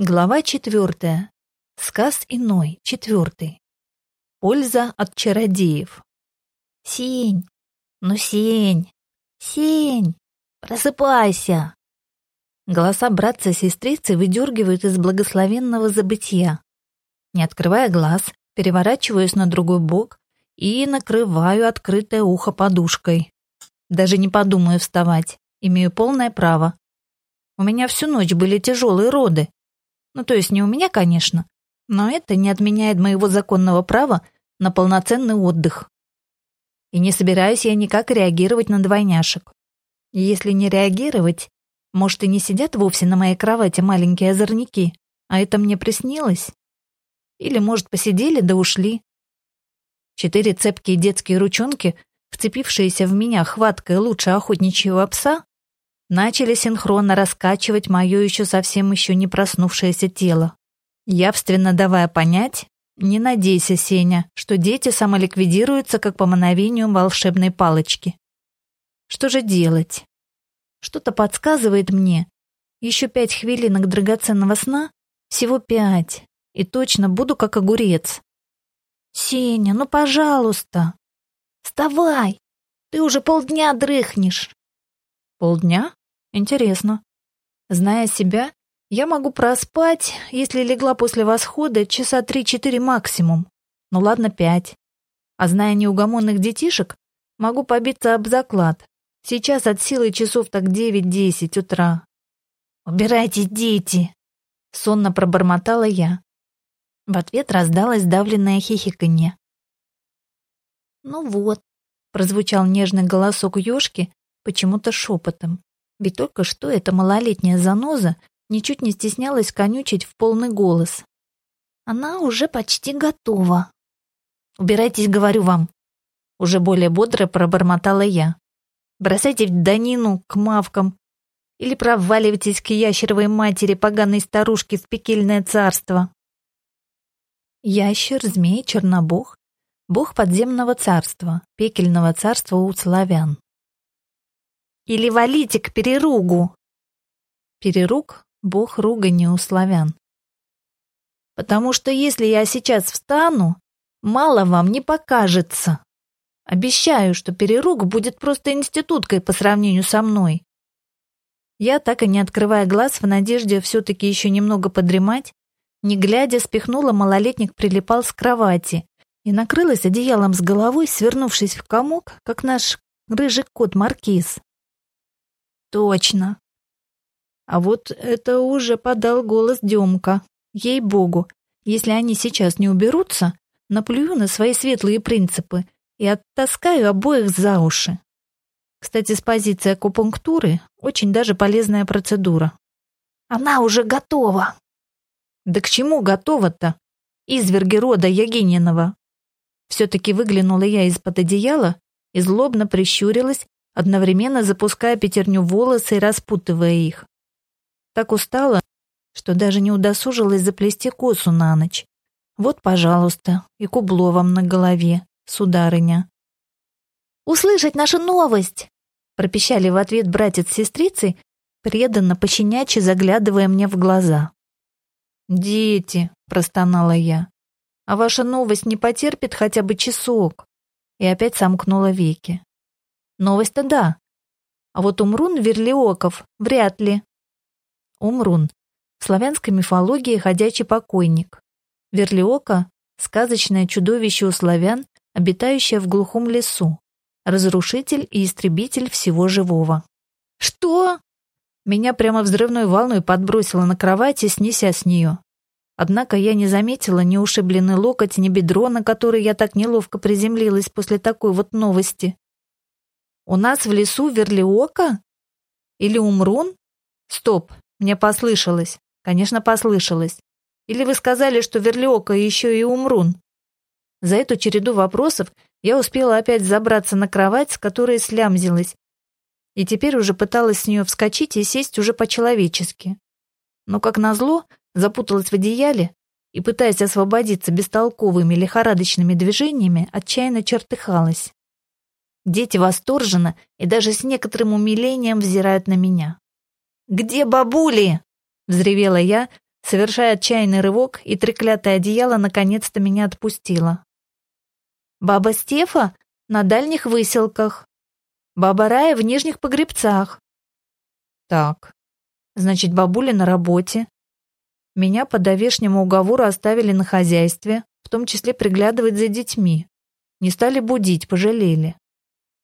Глава четвертая. Сказ иной, четвертый. Польза от чародеев. Сень, ну сень, сень, просыпайся. Голоса братца и сестрицы выдергивают из благословенного забытия. Не открывая глаз, переворачиваюсь на другой бок и накрываю открытое ухо подушкой. Даже не подумаю вставать, имею полное право. У меня всю ночь были тяжелые роды, ну, то есть не у меня, конечно, но это не отменяет моего законного права на полноценный отдых. И не собираюсь я никак реагировать на двойняшек. Если не реагировать, может, и не сидят вовсе на моей кровати маленькие озорники, а это мне приснилось? Или, может, посидели да ушли? Четыре цепкие детские ручонки, вцепившиеся в меня хваткой лучше охотничьего пса, начали синхронно раскачивать мое еще совсем еще не проснувшееся тело, явственно давая понять, не надейся, Сеня, что дети самоликвидируются как по мановению волшебной палочки. Что же делать? Что-то подсказывает мне. Еще пять хвилинок драгоценного сна, всего пять, и точно буду как огурец. Сеня, ну пожалуйста, вставай, ты уже полдня дрыхнешь. Полдня? Интересно. Зная себя, я могу проспать, если легла после восхода, часа три-четыре максимум. Ну ладно, пять. А зная неугомонных детишек, могу побиться об заклад. Сейчас от силы часов так девять-десять утра. «Убирайтесь, дети!» — сонно пробормотала я. В ответ раздалось давленное хихиканье. «Ну вот», — прозвучал нежный голосок ёшки, почему-то шепотом. Ведь только что эта малолетняя заноза ничуть не стеснялась конючить в полный голос. Она уже почти готова. «Убирайтесь, говорю вам», — уже более бодро пробормотала я. «Бросайте в Данину к мавкам или проваливайтесь к ящеровой матери поганой старушки в пекельное царство». Ящер, змей, чернобог — бог подземного царства, пекельного царства у славян. Или валите к переругу. Переруг — бог ругани у славян. Потому что если я сейчас встану, мало вам не покажется. Обещаю, что переруг будет просто институткой по сравнению со мной. Я, так и не открывая глаз, в надежде все-таки еще немного подремать, не глядя, спихнула малолетник прилипал с кровати и накрылась одеялом с головой, свернувшись в комок, как наш рыжий кот Маркиз. Точно. А вот это уже подал голос Демка. Ей-богу, если они сейчас не уберутся, наплюю на свои светлые принципы и оттаскаю обоих за уши. Кстати, с позиции акупунктуры очень даже полезная процедура. Она уже готова. Да к чему готова-то? Изверги рода Ягининова. Все-таки выглянула я из-под одеяла и злобно прищурилась одновременно запуская пятерню волосы и распутывая их. Так устала, что даже не удосужилась заплести косу на ночь. Вот, пожалуйста, и кубло вам на голове, сударыня. «Услышать нашу новость!» пропищали в ответ братец с сестрицей, преданно пощенячьи заглядывая мне в глаза. «Дети!» — простонала я. «А ваша новость не потерпит хотя бы часок?» И опять сомкнула веки. Новость-то да. А вот Умрун Верлиоков вряд ли. Умрун. В славянской мифологии ходячий покойник. Верлиока — сказочное чудовище у славян, обитающее в глухом лесу. Разрушитель и истребитель всего живого. «Что?» Меня прямо взрывной волной подбросило на кровати, снеся с нее. Однако я не заметила ни ушибленный локоть, ни бедро, на который я так неловко приземлилась после такой вот новости. У нас в лесу верлиока? Или умрун? Стоп, мне послышалось. Конечно, послышалось. Или вы сказали, что верлиока еще и умрун? За эту череду вопросов я успела опять забраться на кровать, с которой слямзилась, и теперь уже пыталась с нее вскочить и сесть уже по-человечески. Но, как назло, запуталась в одеяле и, пытаясь освободиться бестолковыми лихорадочными движениями, отчаянно чертыхалась. Дети восторженно и даже с некоторым умилением взирают на меня. «Где бабули?» — взревела я, совершая отчаянный рывок, и треклятое одеяло наконец-то меня отпустило. Баба Стефа на дальних выселках. Баба Рая в нижних погребцах. Так, значит, бабуля на работе. Меня по довешнему уговору оставили на хозяйстве, в том числе приглядывать за детьми. Не стали будить, пожалели.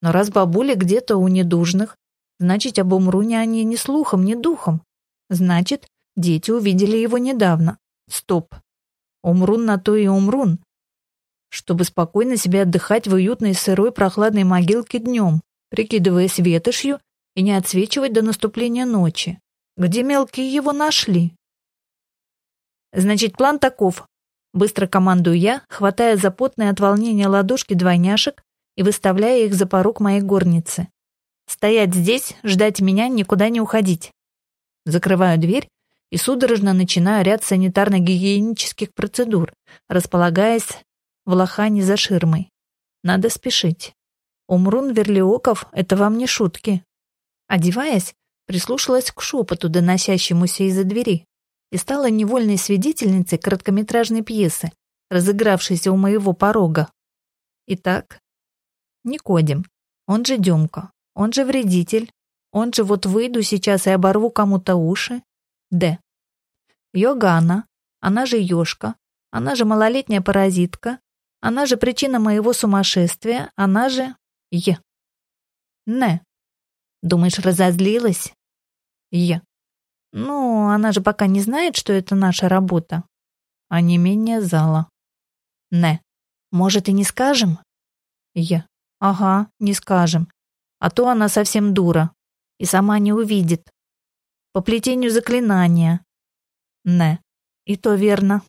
Но раз бабуля где-то у недужных, значит, об Умруне они ни слухом, ни духом. Значит, дети увидели его недавно. Стоп. Умрун на то и умрун. Чтобы спокойно себе отдыхать в уютной сырой прохладной могилке днем, прикидываясь ветошью и не отсвечивать до наступления ночи. Где мелкие его нашли? Значит, план таков. Быстро командую я, хватая за потные от волнения ладошки двойняшек и выставляя их за порог моей горницы. Стоять здесь, ждать меня, никуда не уходить. Закрываю дверь и судорожно начинаю ряд санитарно-гигиенических процедур, располагаясь в лохане за ширмой. Надо спешить. Умрун Верлиоков — это вам не шутки. Одеваясь, прислушалась к шепоту, доносящемуся из-за двери и стала невольной свидетельницей короткометражной пьесы, разыгравшейся у моего порога. Итак, Никодим, он же Демка, он же вредитель, он же вот выйду сейчас и оборву кому-то уши. Д. Йогана, она же Ёшка, она же малолетняя паразитка, она же причина моего сумасшествия, она же Е. Н. Думаешь, разозлилась? Е. Ну, она же пока не знает, что это наша работа. А не менее зала. Не. Может, и не скажем? Я. Ага, не скажем. А то она совсем дура. И сама не увидит. По плетению заклинания. Не. И то верно.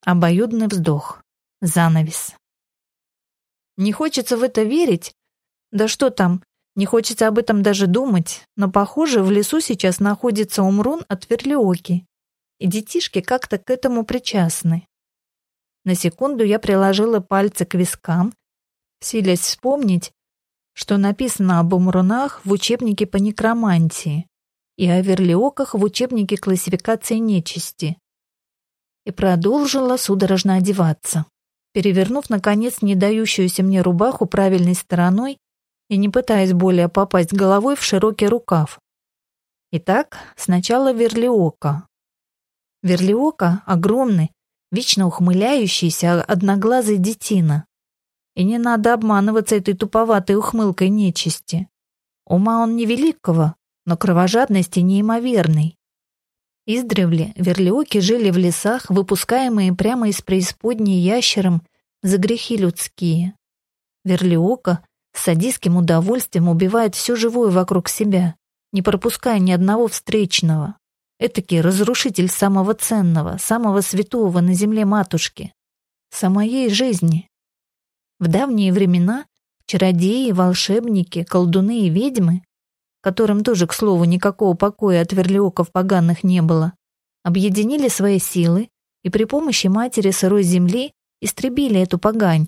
Обоюдный вздох. Занавес. Не хочется в это верить. Да что там, не хочется об этом даже думать, но, похоже, в лесу сейчас находится Умрун от Верлиоки, и детишки как-то к этому причастны. На секунду я приложила пальцы к вискам, силясь вспомнить, что написано об Умрунах в учебнике по некромантии и о Верлиоках в учебнике классификации нечисти. И продолжила судорожно одеваться. Перевернув, наконец, не дающуюся мне рубаху правильной стороной, и не пытаясь более попасть головой в широкий рукав. Итак, сначала Верлиока. Верлиока — огромный, вечно ухмыляющийся одноглазый детина. И не надо обманываться этой туповатой ухмылкой нечисти. Ума он невеликого, но кровожадности неимоверной. Издревле верлиоки жили в лесах, выпускаемые прямо из преисподней ящером за грехи людские. Верлиока с садистским удовольствием убивает все живое вокруг себя, не пропуская ни одного встречного. Этакий разрушитель самого ценного, самого святого на земле матушки, самой жизни. В давние времена чародеи, волшебники, колдуны и ведьмы, которым тоже, к слову, никакого покоя от верлиоков поганых не было, объединили свои силы и при помощи матери сырой земли истребили эту погань,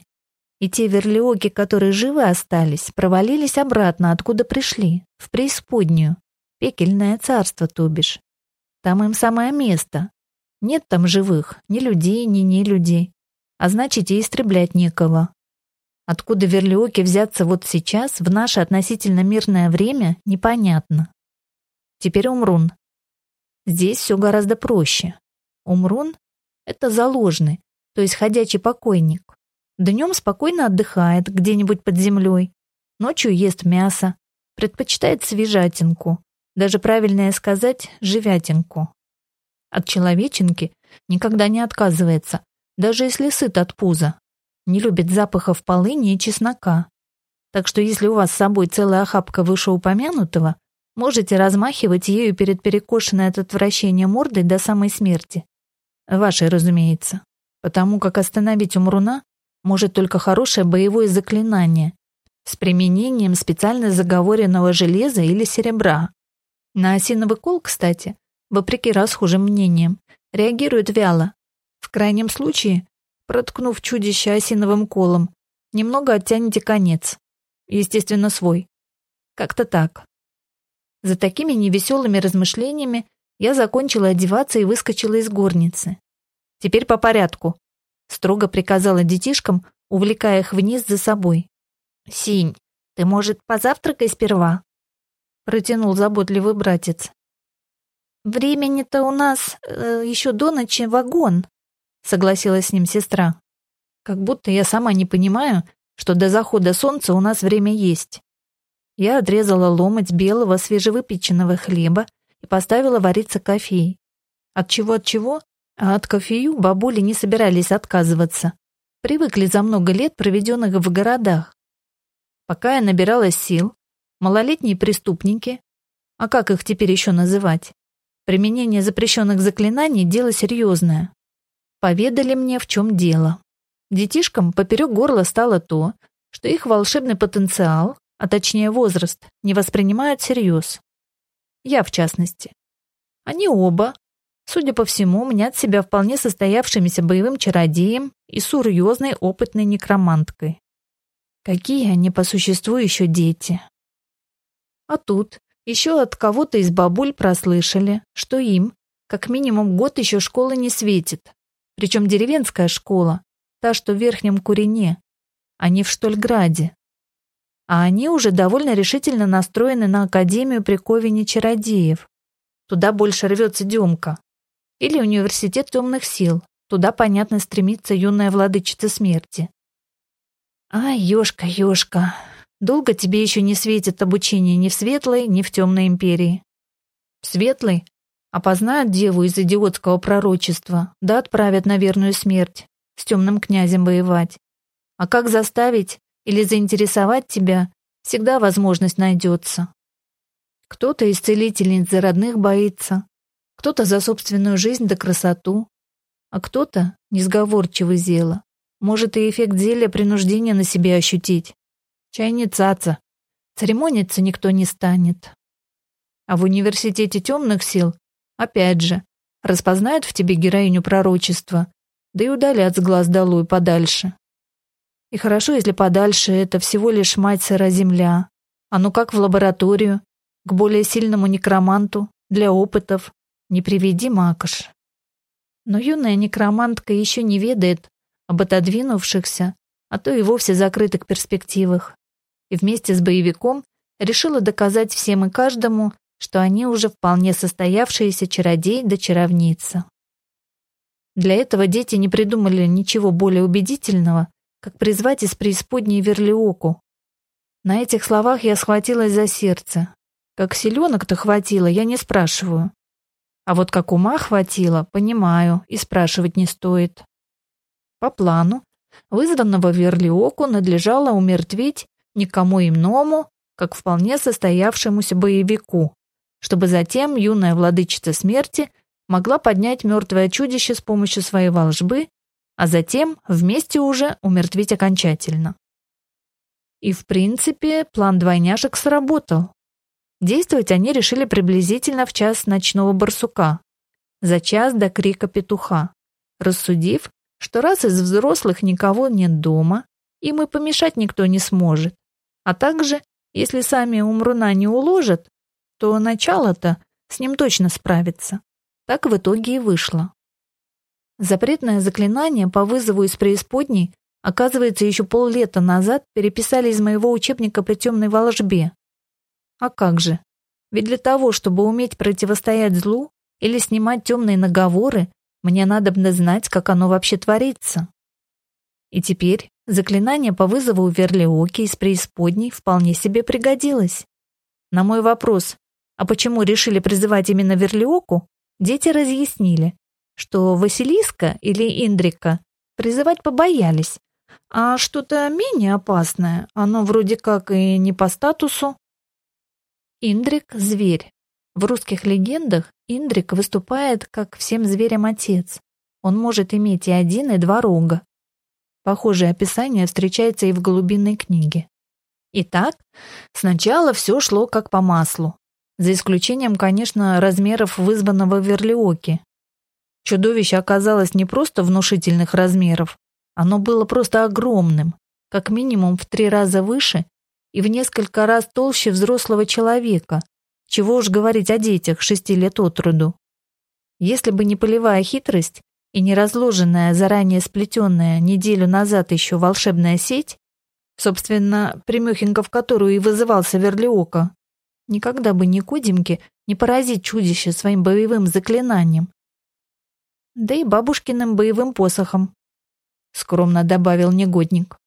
и те верлиоки, которые живы остались, провалились обратно, откуда пришли, в преисподнюю, пекельное царство, то бишь. Там им самое место. Нет там живых, ни людей, ни не людей. А значит, и истреблять некого. Откуда верлиоки взяться вот сейчас, в наше относительно мирное время, непонятно. Теперь Умрун. Здесь все гораздо проще. Умрун — это заложный, то есть ходячий покойник. Днем спокойно отдыхает где-нибудь под землей, ночью ест мясо, предпочитает свежатинку, даже правильнее сказать живятинку. От человеченки никогда не отказывается, даже если сыт от пуза. Не любит запахов полыни и чеснока. Так что если у вас с собой целая охапка вышеупомянутого, можете размахивать ею перед перекошенной от отвращения мордой до самой смерти. Вашей, разумеется. Потому как остановить умруна может только хорошее боевое заклинание с применением специально заговоренного железа или серебра. На осиновый кол, кстати, вопреки расхожим мнениям, реагирует вяло. В крайнем случае, проткнув чудище осиновым колом, немного оттянете конец. Естественно, свой. Как-то так. За такими невеселыми размышлениями Я закончила одеваться и выскочила из горницы. «Теперь по порядку», — строго приказала детишкам, увлекая их вниз за собой. «Синь, ты, может, позавтракай сперва?» — протянул заботливый братец. «Времени-то у нас э, еще до ночи вагон», — согласилась с ним сестра. «Как будто я сама не понимаю, что до захода солнца у нас время есть». Я отрезала ломоть белого свежевыпеченного хлеба и поставила вариться кофей. От чего от чего? А от кофею бабули не собирались отказываться. Привыкли за много лет, проведенных в городах. Пока я набиралась сил, малолетние преступники, а как их теперь еще называть, применение запрещенных заклинаний – дело серьезное. Поведали мне, в чем дело. Детишкам поперек горла стало то, что их волшебный потенциал а точнее возраст, не воспринимают всерьез. Я в частности. Они оба, судя по всему, мнят себя вполне состоявшимися боевым чародеем и серьезной опытной некроманткой. Какие они по существу еще дети. А тут еще от кого-то из бабуль прослышали, что им, как минимум, год еще школы не светит. Причем деревенская школа, та, что в Верхнем Курине, а не в Штольграде а они уже довольно решительно настроены на Академию при Ковине чародеев. Туда больше рвется Демка. Или Университет темных сил. Туда, понятно, стремится юная владычица смерти. Ай, ёшка, ёшка, долго тебе еще не светит обучение ни в светлой, ни в темной империи. В светлой опознают деву из идиотского пророчества, да отправят на верную смерть, с темным князем воевать. А как заставить, или заинтересовать тебя, всегда возможность найдется. Кто-то из целительниц за родных боится, кто-то за собственную жизнь да красоту, а кто-то, несговорчивый зело, может и эффект зелья принуждения на себе ощутить. Чай не цаца, церемониться никто не станет. А в университете темных сил, опять же, распознают в тебе героиню пророчества, да и удалят с глаз долой подальше. И хорошо, если подальше это всего лишь мать сыра земля. А ну как в лабораторию, к более сильному некроманту, для опытов. Не приведи, Макаш. Но юная некромантка еще не ведает об отодвинувшихся, а то и вовсе закрытых перспективах. И вместе с боевиком решила доказать всем и каждому, что они уже вполне состоявшиеся чародей да чаровница. Для этого дети не придумали ничего более убедительного, как призвать из преисподней Верлиоку. На этих словах я схватилась за сердце. Как селенок-то хватило, я не спрашиваю. А вот как ума хватило, понимаю, и спрашивать не стоит. По плану, вызванного Верлиоку надлежало умертвить никому иному, как вполне состоявшемуся боевику, чтобы затем юная владычица смерти могла поднять мертвое чудище с помощью своей волжбы а затем вместе уже умертвить окончательно. И в принципе план двойняшек сработал. Действовать они решили приблизительно в час ночного барсука, за час до крика петуха, рассудив, что раз из взрослых никого нет дома, им и помешать никто не сможет. А также, если сами умруна не уложат, то начало-то с ним точно справится. Так в итоге и вышло. Запретное заклинание по вызову из преисподней, оказывается, еще поллета назад переписали из моего учебника по темной волжбе. А как же? Ведь для того, чтобы уметь противостоять злу или снимать темные наговоры, мне надо бы знать, как оно вообще творится. И теперь заклинание по вызову Верлиоки из преисподней вполне себе пригодилось. На мой вопрос, а почему решили призывать именно Верлиоку, дети разъяснили, что Василиска или Индрика призывать побоялись, а что-то менее опасное, оно вроде как и не по статусу. Индрик – зверь. В русских легендах Индрик выступает как всем зверям отец. Он может иметь и один, и два рога. Похожее описание встречается и в голубиной книге. Итак, сначала все шло как по маслу. За исключением, конечно, размеров вызванного Верлиоки, Чудовище оказалось не просто внушительных размеров, оно было просто огромным, как минимум в три раза выше и в несколько раз толще взрослого человека. Чего уж говорить о детях шести лет от роду. Если бы не полевая хитрость и не разложенная, заранее сплетенная неделю назад еще волшебная сеть, собственно, примехенько в которую и вызывался Верлиока, никогда бы ни Кудимке не поразить чудище своим боевым заклинанием. Да и бабушкиным боевым посохом, скромно добавил негодник.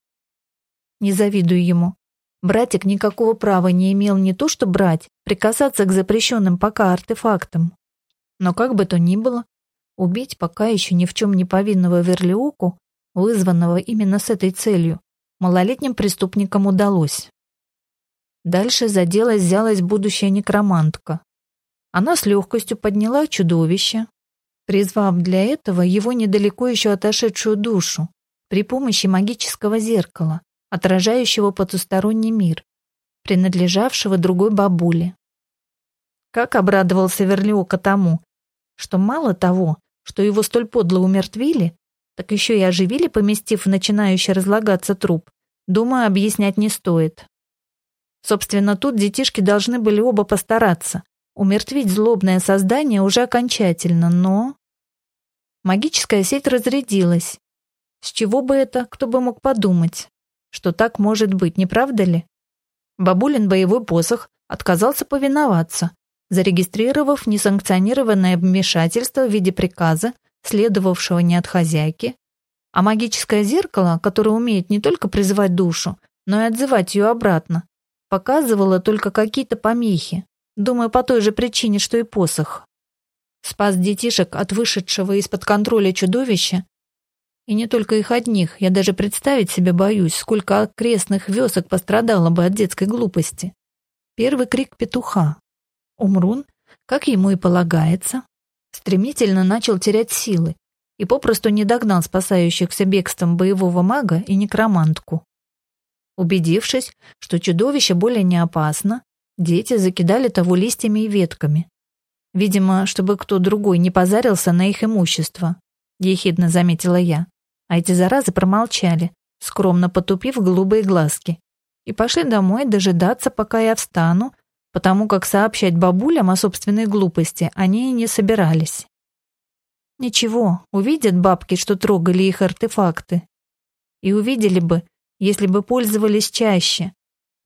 Не завидую ему. Братик никакого права не имел не то что брать, прикасаться к запрещенным пока артефактам. Но как бы то ни было, убить пока еще ни в чем не повинного Верлиоку, вызванного именно с этой целью, малолетним преступникам удалось. Дальше за дело взялась будущая некромантка. Она с легкостью подняла чудовище, призвав для этого его недалеко еще отошедшую душу при помощи магического зеркала, отражающего потусторонний мир, принадлежавшего другой бабуле. Как обрадовался Верлиока тому, что мало того, что его столь подло умертвили, так еще и оживили, поместив в начинающий разлагаться труп, думаю, объяснять не стоит. Собственно, тут детишки должны были оба постараться, умертвить злобное создание уже окончательно, но... Магическая сеть разрядилась. С чего бы это, кто бы мог подумать? что так может быть, не правда ли? Бабулин боевой посох отказался повиноваться, зарегистрировав несанкционированное вмешательство в виде приказа, следовавшего не от хозяйки, а магическое зеркало, которое умеет не только призывать душу, но и отзывать ее обратно, показывало только какие-то помехи, думаю, по той же причине, что и посох. Спас детишек от вышедшего из-под контроля чудовища и не только их одних, я даже представить себе боюсь, сколько окрестных вёсок пострадало бы от детской глупости. Первый крик петуха. Умрун, как ему и полагается, стремительно начал терять силы и попросту не догнал спасающихся бегством боевого мага и некромантку. Убедившись, что чудовище более не опасно, дети закидали того листьями и ветками. Видимо, чтобы кто другой не позарился на их имущество, ехидно заметила я. А эти заразы промолчали, скромно потупив голубые глазки, и пошли домой дожидаться, пока я встану, потому как сообщать бабулям о собственной глупости они и не собирались. Ничего, увидят бабки, что трогали их артефакты. И увидели бы, если бы пользовались чаще.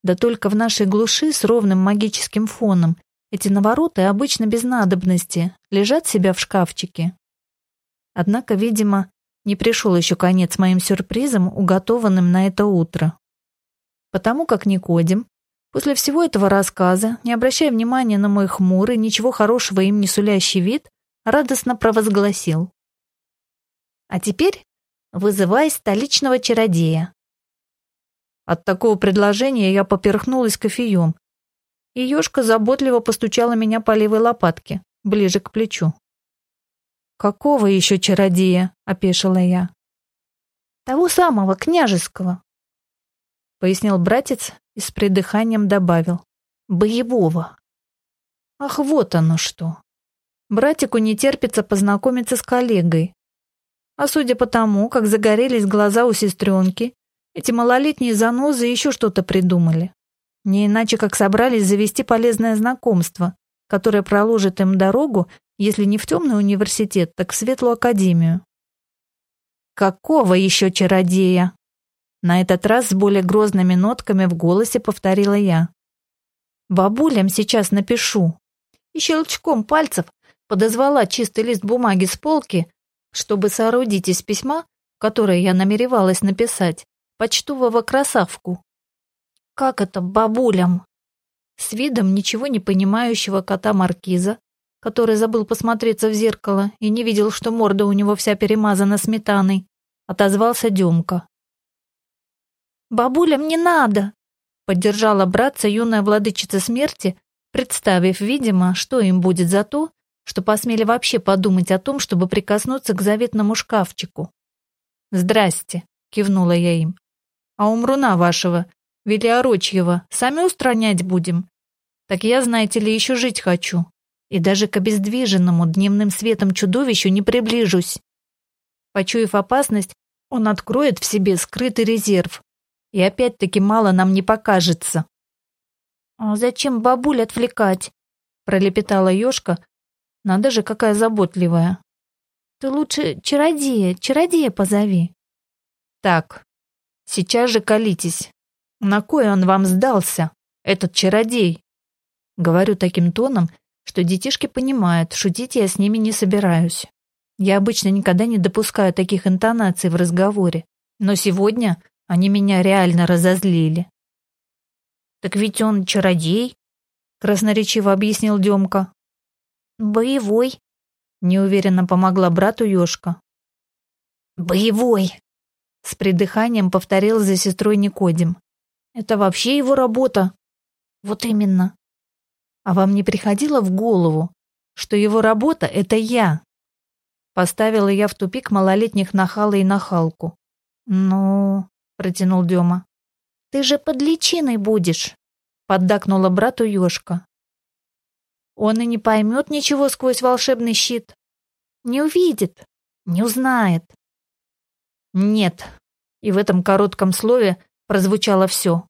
Да только в нашей глуши с ровным магическим фоном эти навороты обычно без надобности, лежат себя в шкафчике. Однако, видимо, не пришел еще конец моим сюрпризам, уготованным на это утро. Потому как Никодим, после всего этого рассказа, не обращая внимания на мой хмурый, ничего хорошего им не сулящий вид, радостно провозгласил. «А теперь вызывай столичного чародея». От такого предложения я поперхнулась кофеем, и ёшка заботливо постучала меня по левой лопатке, ближе к плечу. «Какого еще чародея?» — опешила я. «Того самого, княжеского», — пояснил братец и с придыханием добавил. «Боевого». «Ах, вот оно что!» Братику не терпится познакомиться с коллегой. А судя по тому, как загорелись глаза у сестренки, эти малолетние занозы еще что-то придумали. Не иначе, как собрались завести полезное знакомство, которое проложит им дорогу если не в темный университет, так в светлую академию. «Какого еще чародея?» На этот раз с более грозными нотками в голосе повторила я. «Бабулям сейчас напишу». И щелчком пальцев подозвала чистый лист бумаги с полки, чтобы соорудить из письма, которое я намеревалась написать, почтового красавку. «Как это бабулям?» С видом ничего не понимающего кота Маркиза который забыл посмотреться в зеркало и не видел, что морда у него вся перемазана сметаной, отозвался Демка. «Бабулям не надо!» — поддержала братца юная владычица смерти, представив, видимо, что им будет за то, что посмели вообще подумать о том, чтобы прикоснуться к заветному шкафчику. «Здрасте!» — кивнула я им. «А умруна вашего, Велиорочьего, сами устранять будем? Так я, знаете ли, еще жить хочу, и даже к обездвиженному дневным светом чудовищу не приближусь. Почуяв опасность, он откроет в себе скрытый резерв, и опять-таки мало нам не покажется. «А зачем бабуль отвлекать?» — пролепетала ёшка, Надо же, какая заботливая. Ты лучше чародея, чародея позови. Так, сейчас же колитесь. На кой он вам сдался, этот чародей? Говорю таким тоном, что детишки понимают, шутить я с ними не собираюсь. Я обычно никогда не допускаю таких интонаций в разговоре, но сегодня они меня реально разозлили. «Так ведь он чародей», — красноречиво объяснил Демка. «Боевой», — неуверенно помогла брату Ёшка. «Боевой», — с придыханием повторил за сестрой Никодим. «Это вообще его работа». «Вот именно». «А вам не приходило в голову, что его работа — это я?» Поставила я в тупик малолетних нахала и нахалку. «Ну...» — протянул Дема. «Ты же под личиной будешь», — поддакнула брату Ёшка. Он и не поймет ничего сквозь волшебный щит. Не увидит, не узнает. Нет. И в этом коротком слове прозвучало все.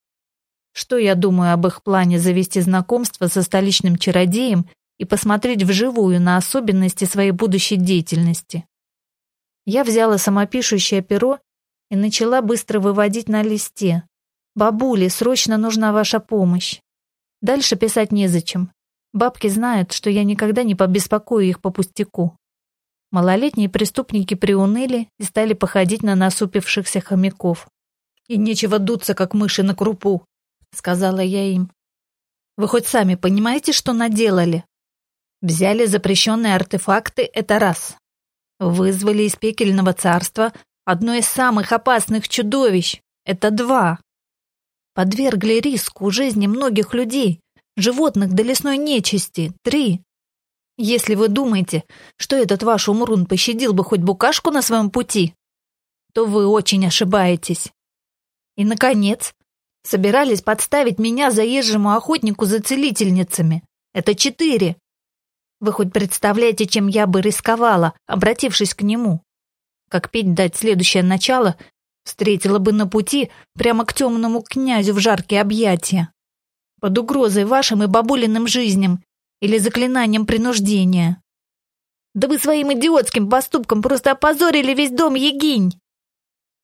Что я думаю об их плане завести знакомство со столичным чародеем и посмотреть вживую на особенности своей будущей деятельности? Я взяла самопишущее перо и начала быстро выводить на листе. «Бабуле, срочно нужна ваша помощь». Дальше писать незачем. Бабки знают, что я никогда не побеспокою их по пустяку. Малолетние преступники приуныли и стали походить на насупившихся хомяков. «И нечего дуться, как мыши на крупу», — сказала я им. «Вы хоть сами понимаете, что наделали? Взяли запрещенные артефакты — это раз. Вызвали из пекельного царства одно из самых опасных чудовищ — это два. Подвергли риску жизни многих людей, животных до лесной нечисти — три. Если вы думаете, что этот ваш умрун пощадил бы хоть букашку на своем пути, то вы очень ошибаетесь. И, наконец, собирались подставить меня заезжему охотнику за целительницами. Это четыре. Вы хоть представляете, чем я бы рисковала, обратившись к нему? Как петь дать следующее начало, встретила бы на пути прямо к темному князю в жаркие объятия под угрозой вашим и бабулиным жизням или заклинанием принуждения. Да вы своим идиотским поступком просто опозорили весь дом Егинь!»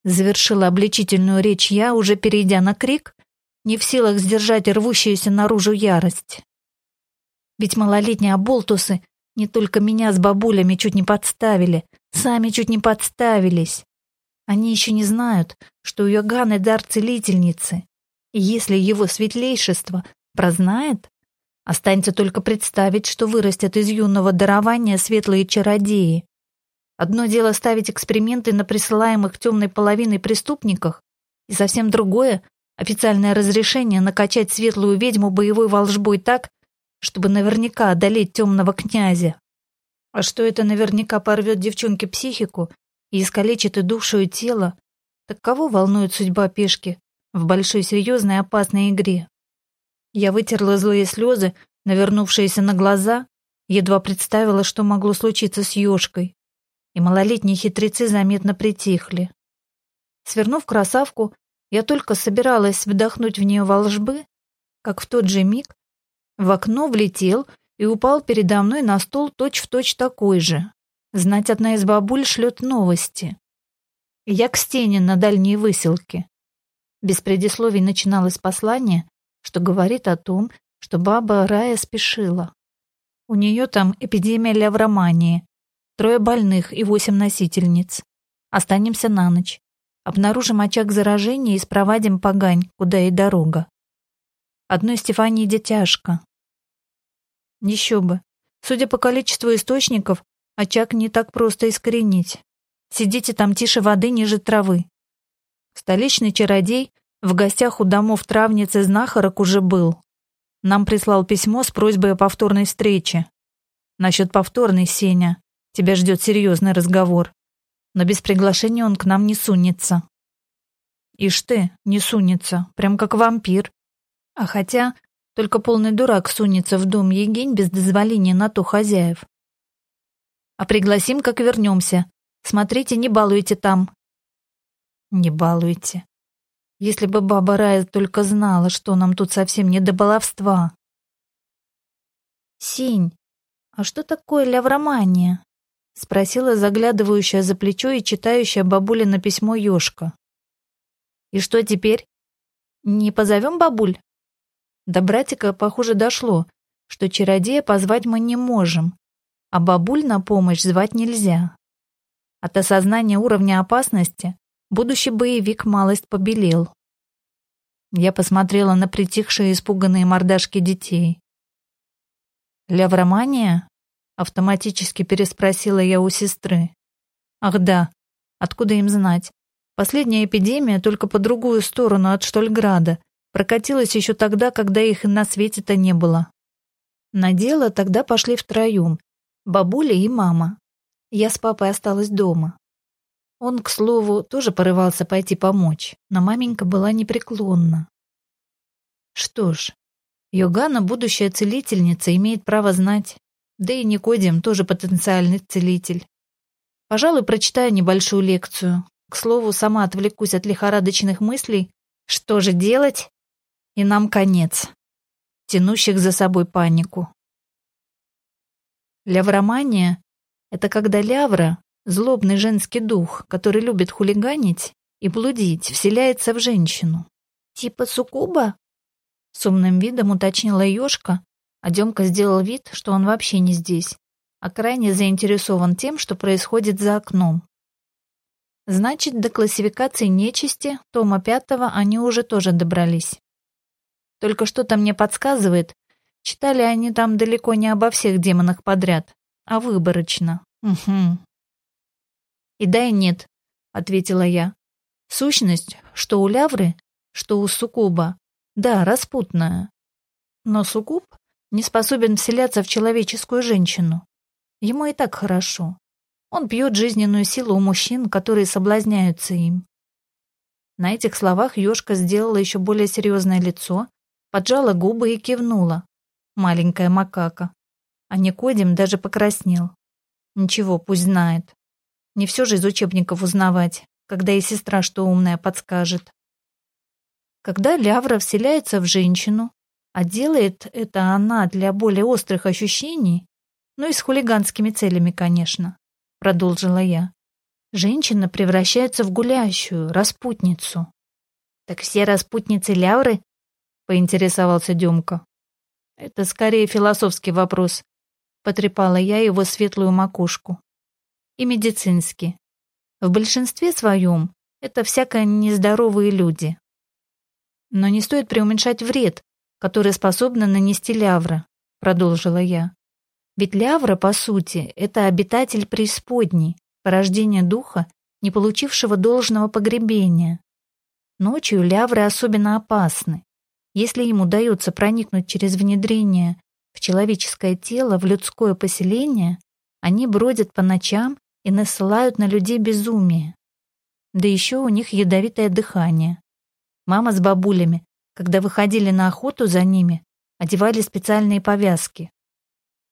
Завершила обличительную речь я, уже перейдя на крик, не в силах сдержать рвущуюся наружу ярость. Ведь малолетние оболтусы не только меня с бабулями чуть не подставили, сами чуть не подставились. Они еще не знают, что у Йоганы дар целительницы, и если его светлейшество прознает, останется только представить, что вырастет из юного дарования светлые чародеи. Одно дело ставить эксперименты на присылаемых темной половиной преступниках, и совсем другое — официальное разрешение накачать светлую ведьму боевой волжбой так, чтобы наверняка одолеть темного князя. А что это наверняка порвет девчонке психику и искалечит и душу, и тело, так кого волнует судьба пешки, в большой серьезной опасной игре. Я вытерла злые слезы, навернувшиеся на глаза, едва представила, что могло случиться с ёшкой, и малолетние хитрецы заметно притихли. Свернув красавку, я только собиралась вдохнуть в нее волжбы, как в тот же миг в окно влетел и упал передо мной на стол точь-в-точь точь такой же. Знать одна из бабуль шлет новости. Я к стене на дальней выселке. Без предисловий начиналось послание, что говорит о том, что баба Рая спешила. У нее там эпидемия левромании, трое больных и восемь носительниц. Останемся на ночь. Обнаружим очаг заражения и спровадим погань, куда и дорога. Одной Стефании детяшка. Еще бы. Судя по количеству источников, очаг не так просто искоренить. Сидите там тише воды ниже травы. Столичный чародей в гостях у домов травницы знахарок уже был. Нам прислал письмо с просьбой о повторной встрече. Насчет повторной, Сеня, тебя ждет серьезный разговор. Но без приглашения он к нам не сунется. Ишь ты, не сунется, прям как вампир. А хотя только полный дурак сунется в дом Егень без дозволения на то хозяев. А пригласим, как вернемся. Смотрите, не балуйте там, не балуйте. Если бы баба Рая только знала, что нам тут совсем не до баловства. Синь, «А что такое лявромания?» — спросила заглядывающая за плечо и читающая бабулина письмо Ёшка. «И что теперь? Не позовем бабуль?» До братика, похоже, дошло, что чародея позвать мы не можем, а бабуль на помощь звать нельзя. От осознания уровня опасности будущий боевик малость побелел. Я посмотрела на притихшие испуганные мордашки детей. «Лявромания?» — автоматически переспросила я у сестры. «Ах да, откуда им знать? Последняя эпидемия только по другую сторону от Штольграда, прокатилась еще тогда, когда их на свете-то не было. На дело тогда пошли втроем, бабуля и мама. Я с папой осталась дома. Он, к слову, тоже порывался пойти помочь, но маменька была непреклонна. Что ж, Йогана, будущая целительница, имеет право знать. Да и Никодим тоже потенциальный целитель. Пожалуй, прочитаю небольшую лекцию. К слову, сама отвлекусь от лихорадочных мыслей. Что же делать? И нам конец. Тянущих за собой панику. Лявромания — это когда лявра, злобный женский дух, который любит хулиганить и блудить, вселяется в женщину. Типа суккуба? С умным видом уточнила Ёшка, а Демка сделал вид, что он вообще не здесь, а крайне заинтересован тем, что происходит за окном. Значит, до классификации нечисти тома пятого они уже тоже добрались. Только что-то мне подсказывает, читали они там далеко не обо всех демонах подряд, а выборочно. Угу. «И да, и нет», — ответила я. «Сущность, что у лявры, что у суккуба, да, распутная. Но суккуб не способен вселяться в человеческую женщину. Ему и так хорошо. Он пьет жизненную силу у мужчин, которые соблазняются им. На этих словах Ёшка сделала еще более серьезное лицо, поджала губы и кивнула. Маленькая макака. А Никодим даже покраснел. Ничего, пусть знает. Не все же из учебников узнавать, когда и сестра что умная подскажет. Когда лявра вселяется в женщину, а делает это она для более острых ощущений, ну и с хулиганскими целями, конечно, продолжила я. Женщина превращается в гулящую, распутницу. Так все распутницы лявры? поинтересовался Демка. Это скорее философский вопрос, потрепала я его светлую макушку и медицинский. В большинстве своем это всяко нездоровые люди. Но не стоит преуменьшать вред, который способна нанести лявра, продолжила я. Ведь лявра, по сути, это обитатель преисподней, порождение духа, не получившего должного погребения. Ночью лявры особенно опасны. Если им удается проникнуть через внедрение в человеческое тело, в людское поселение, они бродят по ночам и насылают на людей безумие. Да еще у них ядовитое дыхание. Мама с бабулями, когда выходили на охоту за ними, одевали специальные повязки.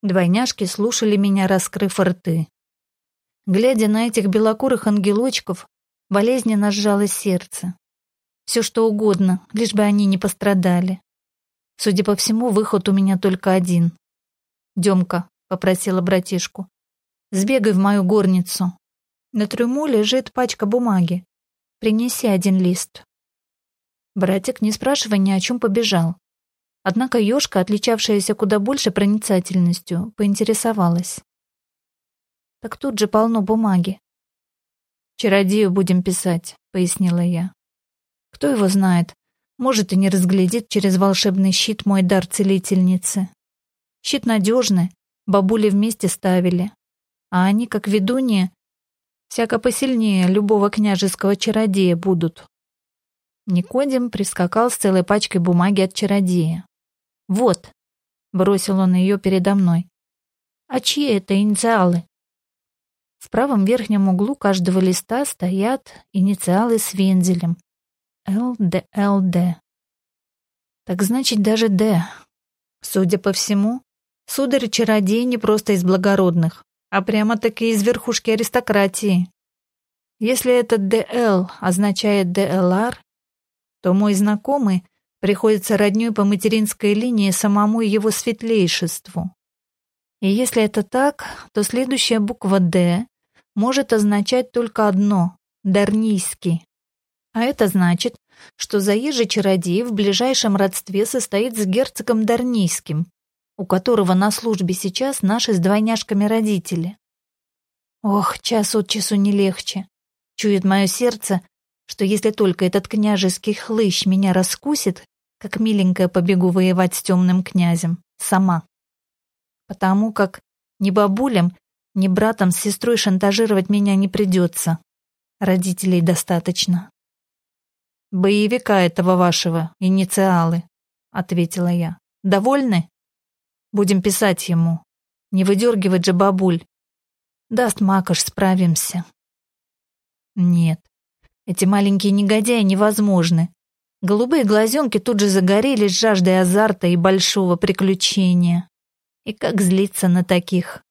Двойняшки слушали меня, раскрыв рты. Глядя на этих белокурых ангелочков, болезненно сжалось сердце. Все что угодно, лишь бы они не пострадали. Судя по всему, выход у меня только один. «Демка», — попросила братишку, Сбегай в мою горницу. На трюму лежит пачка бумаги. Принеси один лист. Братик, не спрашивая ни о чем, побежал. Однако ёшка, отличавшаяся куда больше проницательностью, поинтересовалась. «Так тут же полно бумаги». «Чародею будем писать», — пояснила я. «Кто его знает, может и не разглядит через волшебный щит мой дар целительницы. Щит надежный, бабули вместе ставили, а они, как ведунья, всяко посильнее любого княжеского чародея будут. Никодим прискакал с целой пачкой бумаги от чародея. «Вот», — бросил он ее передо мной. «А чьи это инициалы?» В правом верхнем углу каждого листа стоят инициалы с вензелем. ЛДЛД. Так значит, даже Д. Судя по всему, сударь-чародей не просто из благородных а прямо-таки из верхушки аристократии. Если этот ДЛ означает ДЛР, то мой знакомый приходится роднёй по материнской линии самому его светлейшеству. И если это так, то следующая буква «Д» может означать только одно — Дарнийский. А это значит, что заезжий чародей в ближайшем родстве состоит с герцогом Дарнийским, у которого на службе сейчас наши с двойняшками родители. Ох, час от часу не легче. Чует мое сердце, что если только этот княжеский хлыщ меня раскусит, как миленькая побегу воевать с темным князем, сама. Потому как ни бабулям, ни братом с сестрой шантажировать меня не придется. Родителей достаточно. «Боевика этого вашего, инициалы», — ответила я. «Довольны? Будем писать ему. Не выдергивать же бабуль. Даст макаш, справимся». Нет, эти маленькие негодяи невозможны. Голубые глазенки тут же загорелись жаждой азарта и большого приключения. И как злиться на таких?